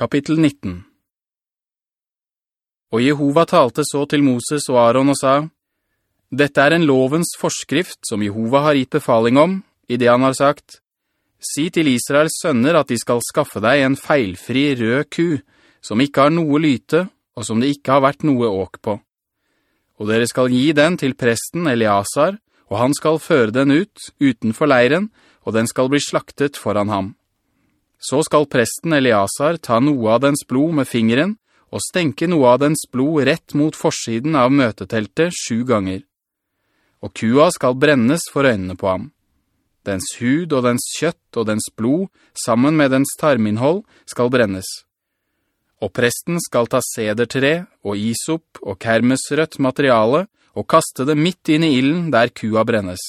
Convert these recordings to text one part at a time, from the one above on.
Kapittel 19 Og Jehova talte så til Moses og Aaron og sa, «Dette er en lovens forskrift som Jehova har gitt befaling om, i det han har sagt, «Si til Israels sønner at de skal skaffe deg en feilfri rød ku, som ikke har noe lyte, og som det ikke har vært noe åk på. Og dere skal gi den til presten Eliasar, og han skal føre den ut, utenfor leiren, og den skal bli slaktet foran ham.» Så skal presten Eliasar ta noe av dens blod med fingeren, og stenke noe av dens blod rett mot forsiden av møteteltet sju ganger. Og kua skal brennes for øynene på ham. Dens hud og dens kjøtt og dens blod, sammen med dens tarminnhold, skal brennes. Og presten skal ta sedertre og isop og kermesrødt materiale og kaste det midt inn i illen der kua brennes.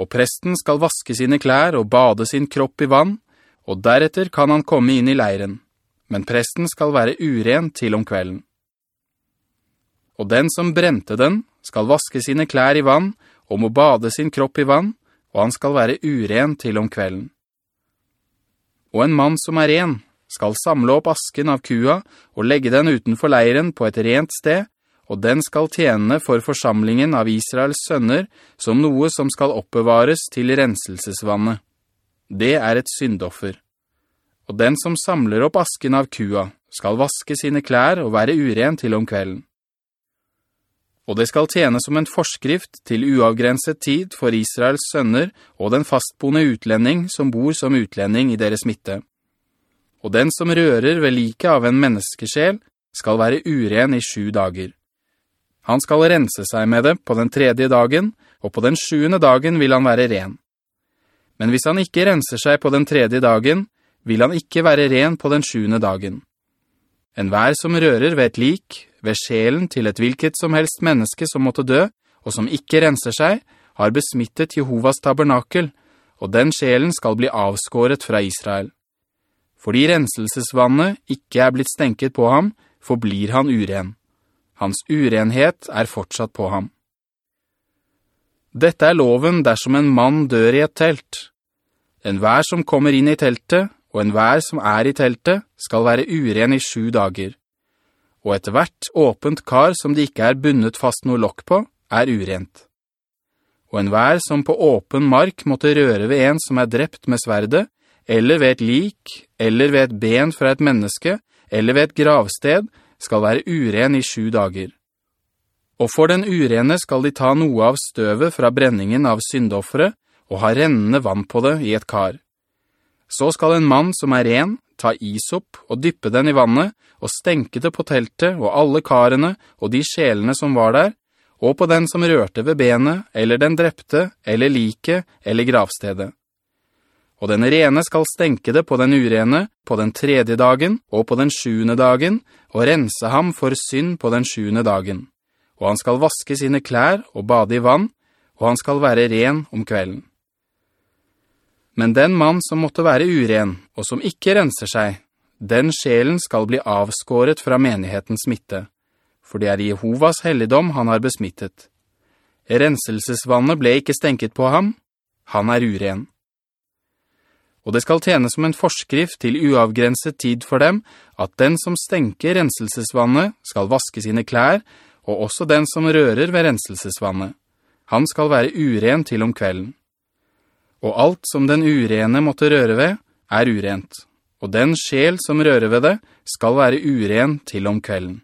Og presten skal vaske sine klær og bade sin kropp i vann, og deretter kan han komme inn i leiren, men presten skal være uren til om kvelden. Og den som brente den skal vaske sine klær i vann, og må bade sin kropp i vann, og han skal være uren til om kvelden. Og en mann som er ren skal samle opp asken av kua og legge den utenfor leiren på et rent sted, og den skal tjene for forsamlingen av Israels sønner som noe som skal oppbevares til renselsesvannet. Det er et syndoffer. Og den som samler opp asken av kua, skal vaske sine klær og være uren til om kvelden. Og det skal tjene som en forskrift til uavgrenset tid for Israels sønner og den fastboende utlending som bor som utlending i deres midte. Og den som rører ved like av en menneskesjel skal være uren i sju dager. Han skal rense seg med det på den tredje dagen, og på den sjuende dagen vil han være ren. Men hvis han ikke renser seg på den tredje dagen, vil han ikke være ren på den sjuende dagen. En vær som rører ved et lik, ved sjelen til et hvilket som helst menneske som måtte dø, og som ikke renser seg, har besmittet Jehovas tabernakel, og den sjelen skal bli avskåret fra Israel. Fordi renselsesvannet ikke er blitt stenket på ham, forblir han uren. Hans urenhet er fortsatt på ham. Dette er loven dersom en mann dør i et telt. En vær som kommer inn i teltet, og en vær som er i teltet, skal være uren i sju dager. Og et hvert åpent kar som det ikke er bunnet fast noe lokk på, er urent. Og en vær som på åpen mark måtte røre ved en som er drept med sverde, eller ved et lik, eller ved et ben fra et menneske, eller ved et gravsted, skal være uren i sju dager. Og for den urene skal de ta noe av støvet fra brenningen av syndoffere, og ha rennende vann på det i et kar. Så skal en mann som er ren ta isopp og dyppe den i vannet, og stenke det på teltet og alle karene og de sjelene som var der, og på den som rørte ved benet, eller den drepte, eller like, eller gravstedet. Og den rene skal stenke det på den urene, på den tredje dagen og på den sjuende dagen, og rense ham for synd på den sjuende dagen. Og han skal vaske sine klær og bade i vann, og han skal være ren om kvelden. Men den mann som måtte være uren, og som ikke renser seg, den sjelen skal bli avskåret fra menighetens smitte, for det er Jehovas helligdom han har besmittet. Renselsesvannet ble ikke stenket på ham, han er uren. Og det skal tjene som en forskrift til uavgrenset tid for dem, at den som stenker renselsesvannet skal vaske sine klær, og også den som rører ved renselsesvannet. Han skal være uren til om kvelden og alt som den urene måtte røre ved, er urent, og den sjel som rører ved det skal være uren til om kvelden.